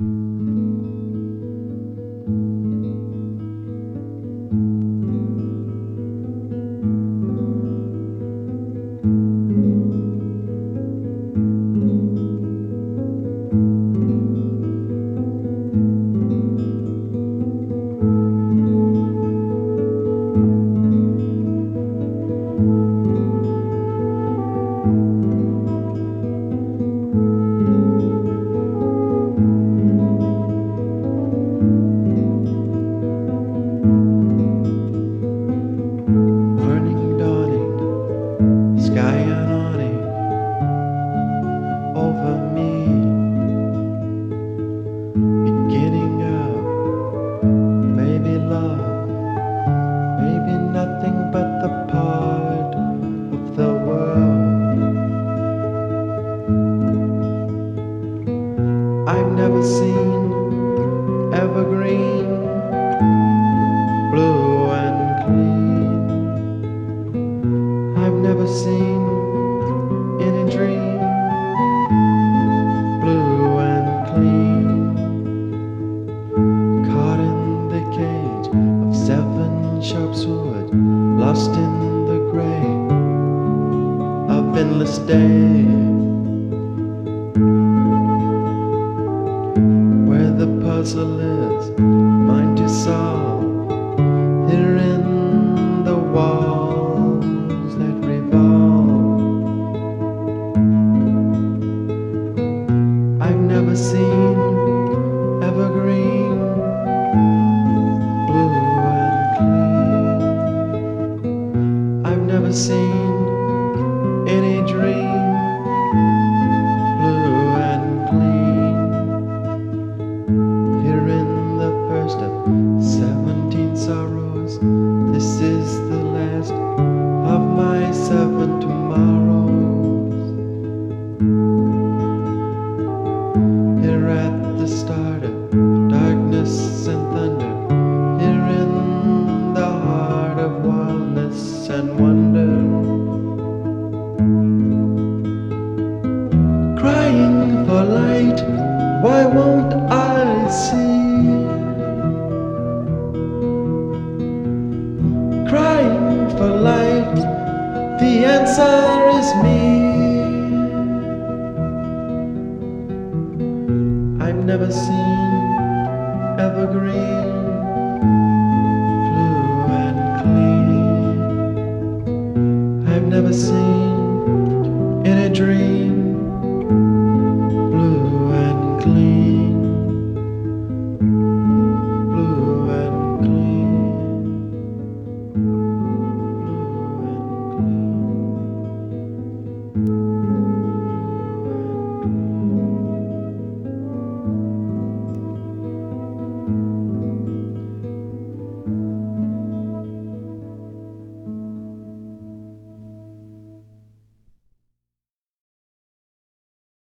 Morning never seen evergreen, blue and clean. I've never seen any dream blue and clean. Caught in the cage of seven sharp swords, lost in the gray of endless day. Puzzle mine to solve, here in the walls that revolve. I've never seen Crying for light, why won't I see? Crying for light, the answer is me. I've never seen evergreen, in a dream.